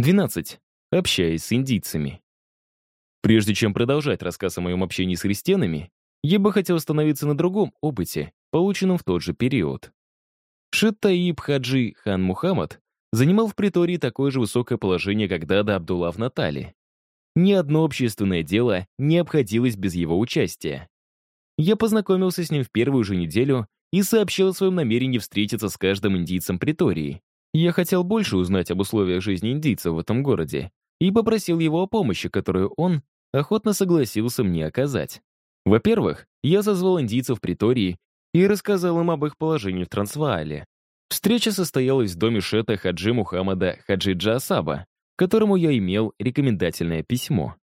12. Общаясь с индийцами. Прежде чем продолжать рассказ о моем общении с христианами, я бы хотел остановиться на другом опыте, полученном в тот же период. Шит-Таиб Хаджи хан Мухаммад занимал в притории такое же высокое положение, как Дада Абдулла в Натале. Ни одно общественное дело не обходилось без его участия. Я познакомился с ним в первую же неделю и сообщил о своем намерении встретиться с каждым индийцем притории. Я хотел больше узнать об условиях жизни индийцев в этом городе и попросил его о помощи, которую он охотно согласился мне оказать. Во-первых, я созвал индийцев притории и рассказал им об их положении в Трансваале. Встреча состоялась в доме Шета Хаджи Мухаммада Хаджи Джасаба, которому я имел рекомендательное письмо.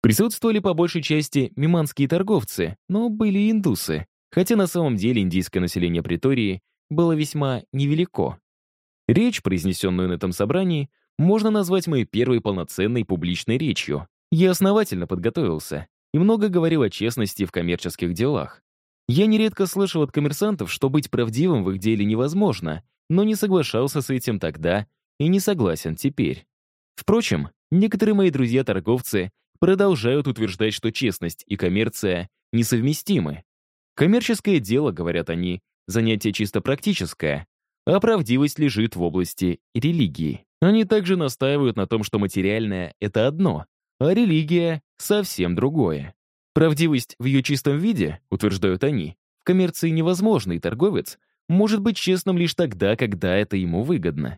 Присутствовали по большей части миманские торговцы, но были и индусы, хотя на самом деле индийское население Притории было весьма невелико. Речь, произнесенную на этом собрании, можно назвать моей первой полноценной публичной речью. Я основательно подготовился и много говорил о честности в коммерческих делах. Я нередко слышал от коммерсантов, что быть правдивым в их деле невозможно, но не соглашался с этим тогда и не согласен теперь. Впрочем, некоторые мои друзья-торговцы продолжают утверждать, что честность и коммерция несовместимы. Коммерческое дело, говорят они, занятие чисто практическое, а правдивость лежит в области религии. Они также настаивают на том, что материальное — это одно, а религия — совсем другое. Правдивость в ее чистом виде, утверждают они, в коммерции невозможна, и торговец может быть честным лишь тогда, когда это ему выгодно.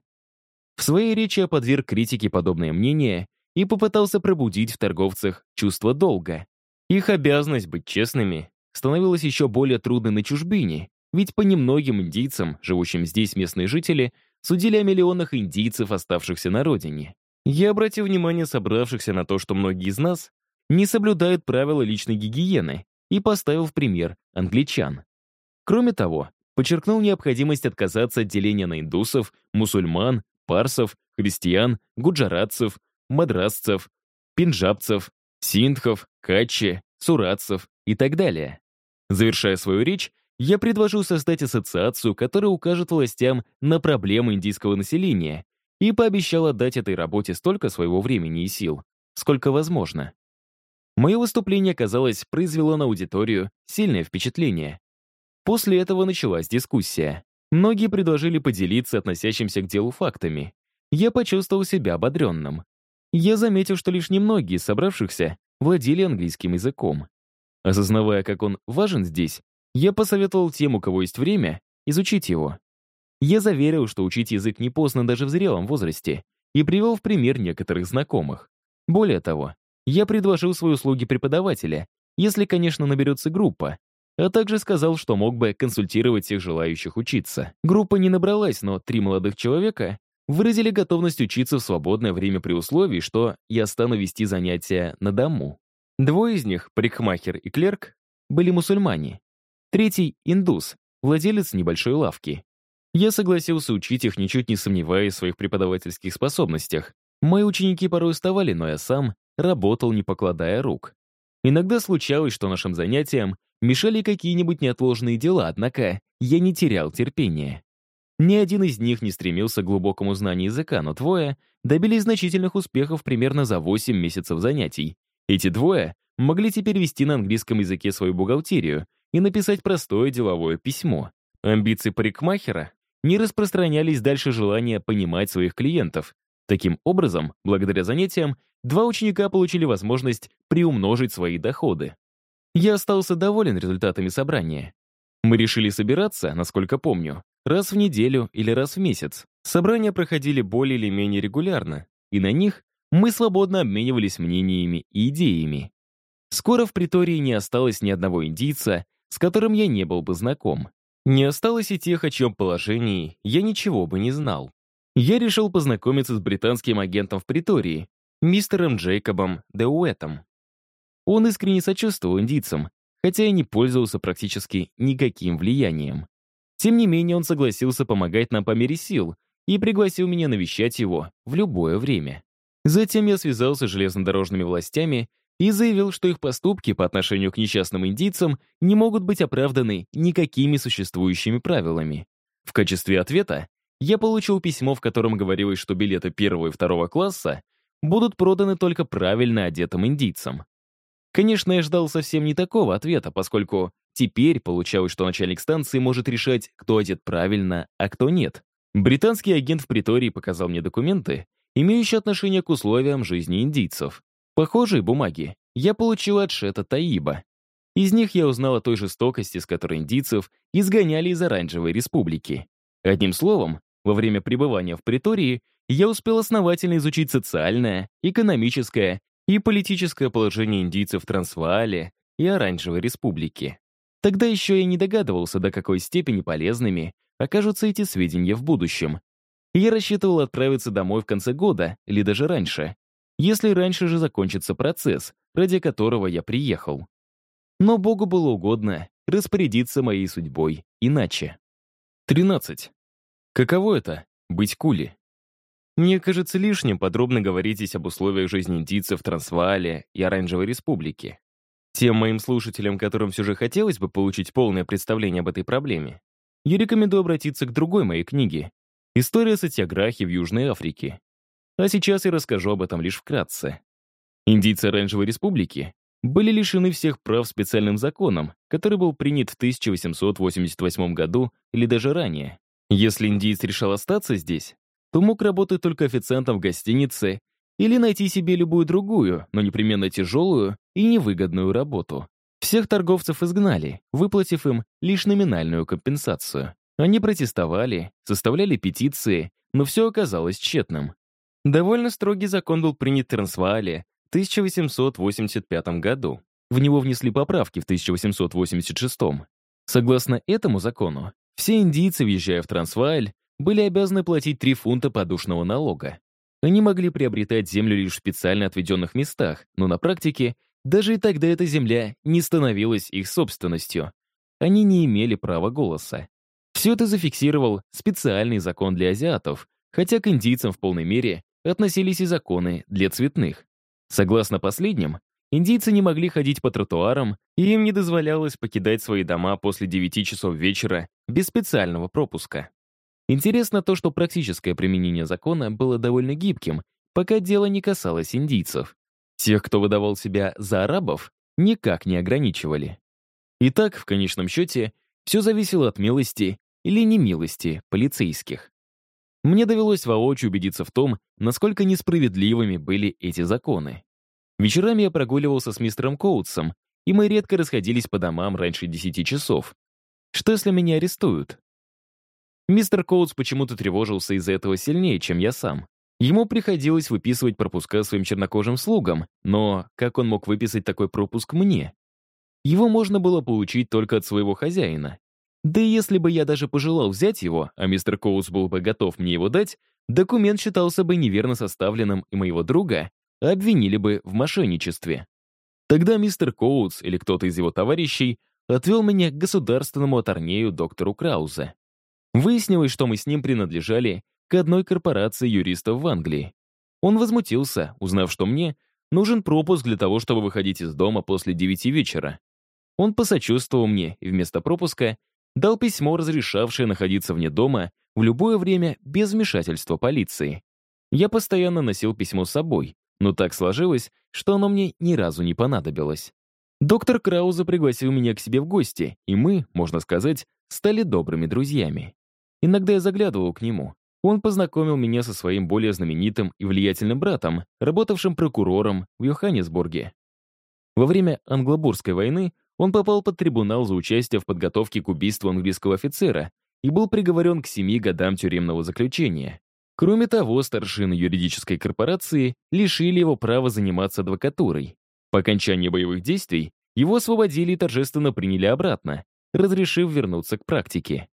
В своей речи я подверг критике подобное мнение и попытался пробудить в торговцах чувство долга. Их обязанность быть честными становилась еще более трудной на чужбине, ведь по немногим индийцам, живущим здесь местные жители, судили о миллионах индийцев, оставшихся на родине. Я обратил внимание собравшихся на то, что многие из нас не соблюдают правила личной гигиены и поставил в пример англичан. Кроме того, подчеркнул необходимость отказаться от деления на индусов, мусульман, парсов, христиан, гуджаратцев, мадрасцев, пинджабцев, синдхов, качи, суратцев и так далее. Завершая свою речь, я предложил создать ассоциацию, которая укажет властям на проблемы индийского населения и пообещал отдать этой работе столько своего времени и сил, сколько возможно. Мое выступление, казалось, произвело на аудиторию сильное впечатление. После этого началась дискуссия. Многие предложили поделиться относящимся к делу фактами. Я почувствовал себя ободренным. Я заметил, что лишь немногие из собравшихся владели английским языком. Осознавая, как он важен здесь, я посоветовал тем, у кого есть время, изучить его. Я заверил, что учить язык не поздно даже в зрелом возрасте, и привел в пример некоторых знакомых. Более того, я предложил свои услуги преподавателя, если, конечно, наберется группа, а также сказал, что мог бы консультировать всех желающих учиться. Группа не набралась, но три молодых человека выразили готовность учиться в свободное время при условии, что я стану вести занятия на дому. Двое из них, парикмахер и клерк, были мусульмане. Третий — индус, владелец небольшой лавки. Я согласился учить их, ничуть не сомневаясь в своих преподавательских способностях. Мои ученики порой уставали, но я сам работал, не покладая рук. Иногда случалось, что нашим занятиям мешали какие-нибудь неотложные дела, однако я не терял терпения. Ни один из них не стремился к глубокому знанию языка, но двое добились значительных успехов примерно за 8 месяцев занятий. Эти двое могли теперь вести на английском языке свою бухгалтерию и написать простое деловое письмо. Амбиции парикмахера не распространялись дальше желания понимать своих клиентов. Таким образом, благодаря занятиям, два ученика получили возможность приумножить свои доходы. Я остался доволен результатами собрания. Мы решили собираться, насколько помню, раз в неделю или раз в месяц. Собрания проходили более или менее регулярно, и на них мы свободно обменивались мнениями и идеями. Скоро в притории не осталось ни одного индийца, с которым я не был бы знаком. Не осталось и тех, о чем положении я ничего бы не знал. Я решил познакомиться с британским агентом в притории, мистером Джейкобом Деуэтом. Он искренне сочувствовал индийцам, хотя и не пользовался практически никаким влиянием. Тем не менее, он согласился помогать нам по мере сил и пригласил меня навещать его в любое время. Затем я связался с железнодорожными властями и заявил, что их поступки по отношению к несчастным индийцам не могут быть оправданы никакими существующими правилами. В качестве ответа я получил письмо, в котором говорилось, что билеты первого и второго класса будут проданы только правильно одетым индийцам. Конечно, я ждал совсем не такого ответа, поскольку теперь получалось, что начальник станции может решать, кто одет правильно, а кто нет. Британский агент в притории показал мне документы, имеющие отношение к условиям жизни индийцев. Похожие бумаги я получил от Шета Таиба. Из них я узнал о той жестокости, с которой индийцев изгоняли из Оранжевой республики. Одним словом, во время пребывания в притории я успел основательно изучить социальное, экономическое и политическое положение индийцев Трансваале и Оранжевой республике. Тогда еще я не догадывался, до какой степени полезными окажутся эти сведения в будущем. Я рассчитывал отправиться домой в конце года или даже раньше, если раньше же закончится процесс, ради которого я приехал. Но Богу было угодно распорядиться моей судьбой иначе. 13. Каково это — быть кули? Мне кажется лишним подробно говорить здесь об условиях жизни индийцев Трансваале и Оранжевой Республике. Тем моим слушателям, которым все же хотелось бы получить полное представление об этой проблеме, я рекомендую обратиться к другой моей книге «История сатьяграхи в Южной Африке». А сейчас я расскажу об этом лишь вкратце. Индийцы Оранжевой Республики были лишены всех прав специальным законом, который был принят в 1888 году или даже ранее. Если индиец решал остаться здесь, то мог работать только официантом в гостинице или найти себе любую другую, но непременно тяжелую и невыгодную работу. Всех торговцев изгнали, выплатив им лишь номинальную компенсацию. Они протестовали, составляли петиции, но все оказалось тщетным. Довольно строгий закон был принят в Трансваале в 1885 году. В него внесли поправки в 1886. Согласно этому закону, все индийцы, въезжая в Трансвааль, были обязаны платить 3 фунта подушного налога. Они могли приобретать землю лишь в специально отведенных местах, но на практике даже и тогда эта земля не становилась их собственностью. Они не имели права голоса. Все это зафиксировал специальный закон для азиатов, хотя к индийцам в полной мере относились и законы для цветных. Согласно последним, Индийцы не могли ходить по тротуарам, и им не дозволялось покидать свои дома после 9 часов вечера без специального пропуска. Интересно то, что практическое применение закона было довольно гибким, пока дело не касалось индийцев. Тех, кто выдавал себя за арабов, никак не ограничивали. Итак, в конечном счете, все зависело от милости или немилости полицейских. Мне довелось воочию убедиться в том, насколько несправедливыми были эти законы. Вечерами я прогуливался с мистером Коутсом, и мы редко расходились по домам раньше 10 часов. Что, если меня арестуют? Мистер Коутс почему-то тревожился из-за этого сильнее, чем я сам. Ему приходилось выписывать пропуска своим чернокожим слугам, но как он мог выписать такой пропуск мне? Его можно было получить только от своего хозяина. Да и если бы я даже пожелал взять его, а мистер Коутс был бы готов мне его дать, документ считался бы неверно составленным, и моего друга обвинили бы в мошенничестве. Тогда мистер Коутс или кто-то из его товарищей отвел меня к государственному аторнею доктору Краузе. Выяснилось, что мы с ним принадлежали к одной корпорации юристов в Англии. Он возмутился, узнав, что мне нужен пропуск для того, чтобы выходить из дома после девяти вечера. Он посочувствовал мне и вместо пропуска дал письмо, разрешавшее находиться вне дома в любое время без вмешательства полиции. Я постоянно носил письмо с собой, но так сложилось, что оно мне ни разу не понадобилось. Доктор Крауза пригласил меня к себе в гости, и мы, можно сказать, стали добрыми друзьями. Иногда я заглядывал к нему. Он познакомил меня со своим более знаменитым и влиятельным братом, работавшим прокурором в Йоханнесбурге. Во время Англобурской войны он попал под трибунал за участие в подготовке к убийству английского офицера и был приговорен к семи годам тюремного заключения. Кроме того, старшины юридической корпорации лишили его права заниматься адвокатурой. По окончании боевых действий его освободили и торжественно приняли обратно, разрешив вернуться к практике.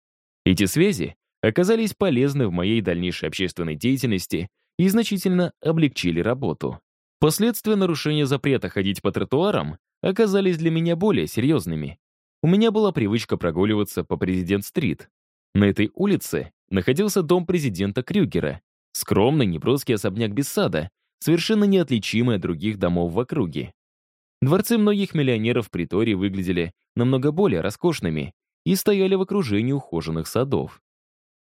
Эти связи оказались полезны в моей дальнейшей общественной деятельности и значительно облегчили работу. Последствия нарушения запрета ходить по тротуарам оказались для меня более серьезными. У меня была привычка прогуливаться по Президент-стрит. На этой улице находился дом президента Крюгера. Скромный, неброский особняк без сада, совершенно неотличимый от других домов в округе. Дворцы многих миллионеров в Притории выглядели намного более роскошными и стояли в окружении ухоженных садов.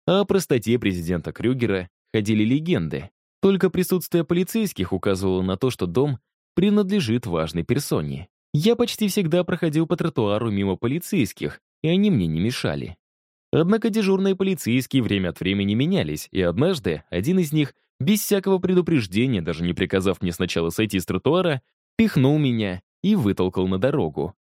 А о простоте президента Крюгера ходили легенды. Только присутствие полицейских указывало на то, что дом принадлежит важной персоне. Я почти всегда проходил по тротуару мимо полицейских, и они мне не мешали. Однако дежурные полицейские время от времени менялись, и однажды один из них, без всякого предупреждения, даже не приказав мне сначала сойти с тротуара, пихнул меня и вытолкал на дорогу.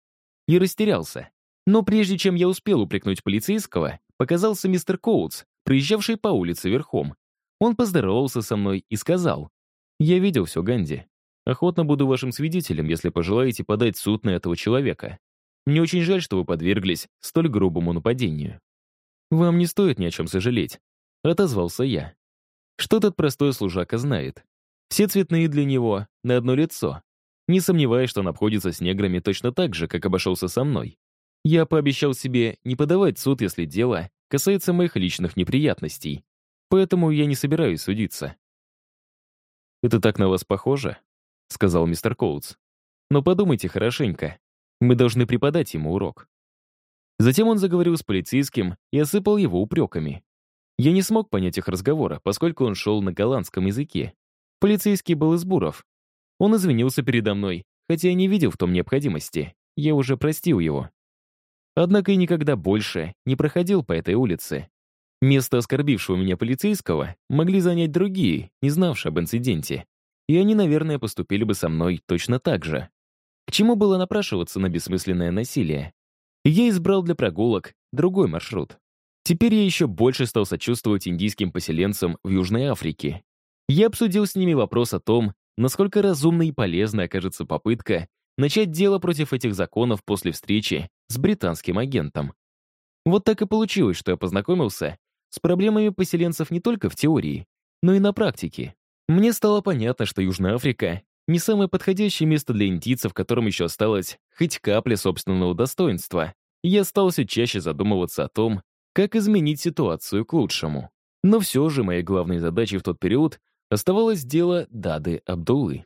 И растерялся. Но прежде чем я успел упрекнуть полицейского, показался мистер Коутс, проезжавший по улице верхом. Он поздоровался со мной и сказал, «Я видел все, Ганди. Охотно буду вашим свидетелем, если пожелаете подать суд на этого человека. Мне очень жаль, что вы подверглись столь грубому нападению». «Вам не стоит ни о чем сожалеть», — отозвался я. Что этот простой служака знает? Все цветные для него на одно лицо. Не сомневаюсь, что он обходится с неграми точно так же, как обошелся со мной. Я пообещал себе не подавать суд, если дело касается моих личных неприятностей. Поэтому я не собираюсь судиться. «Это так на вас похоже?» — сказал мистер Коутс. «Но подумайте хорошенько. Мы должны преподать ему урок». Затем он заговорил с полицейским и осыпал его упреками. Я не смог понять их разговора, поскольку он шел на голландском языке. Полицейский был из Буров. Он извинился передо мной, хотя я не видел в том необходимости. Я уже простил его. Однако и никогда больше не проходил по этой улице. Место оскорбившего меня полицейского могли занять другие, не знавшие об инциденте. И они, наверное, поступили бы со мной точно так же. К чему было напрашиваться на бессмысленное насилие? Я избрал для прогулок другой маршрут. Теперь я еще больше стал сочувствовать индийским поселенцам в Южной Африке. Я обсудил с ними вопрос о том, насколько разумной и полезной окажется попытка начать дело против этих законов после встречи с британским агентом. Вот так и получилось, что я познакомился с проблемами поселенцев не только в теории, но и на практике. Мне стало понятно, что Южная Африка не самое подходящее место для индийцев, в котором еще осталось хоть капля собственного достоинства. Я стал все чаще задумываться о том, как изменить ситуацию к лучшему. Но все же моей главной задачей в тот период оставалось дело Дады Абдуллы.